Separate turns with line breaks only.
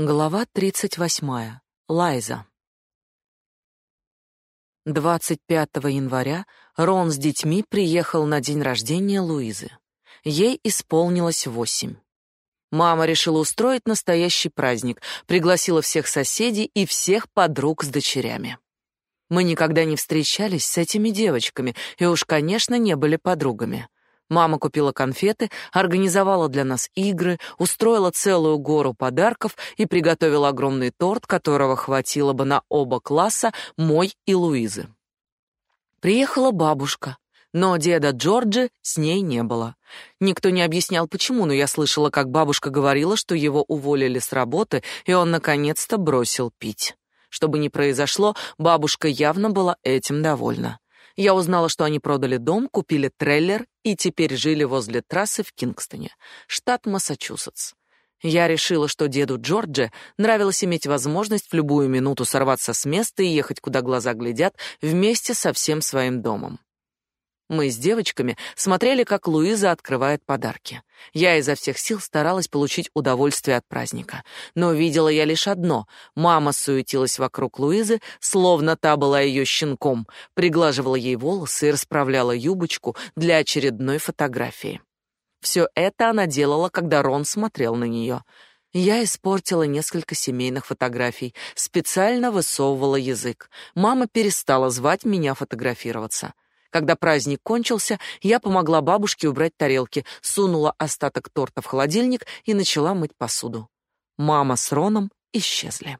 Глава 38. Лайза. 25 января Рон с детьми приехал на день рождения Луизы. Ей исполнилось восемь. Мама решила устроить настоящий праздник, пригласила всех соседей и всех подруг с дочерями. Мы никогда не встречались с этими девочками и уж, конечно, не были подругами. Мама купила конфеты, организовала для нас игры, устроила целую гору подарков и приготовила огромный торт, которого хватило бы на оба класса, мой и Луизы. Приехала бабушка, но деда Джорджи с ней не было. Никто не объяснял почему, но я слышала, как бабушка говорила, что его уволили с работы, и он наконец-то бросил пить. Что бы ни произошло, бабушка явно была этим довольна. Я узнала, что они продали дом, купили трейлер и теперь жили возле трассы в Кингстоне, штат Массачусетс. Я решила, что деду Джордже нравилось иметь возможность в любую минуту сорваться с места и ехать куда глаза глядят вместе со всем своим домом. Мы с девочками смотрели, как Луиза открывает подарки. Я изо всех сил старалась получить удовольствие от праздника. Но видела я лишь одно. Мама суетилась вокруг Луизы, словно та была ее щенком, приглаживала ей волосы и расправляла юбочку для очередной фотографии. Все это она делала, когда Рон смотрел на нее. Я испортила несколько семейных фотографий, специально высовывала язык. Мама перестала звать меня фотографироваться. Когда праздник кончился, я помогла бабушке убрать тарелки, сунула остаток торта в холодильник и начала мыть посуду. Мама с Роном исчезли.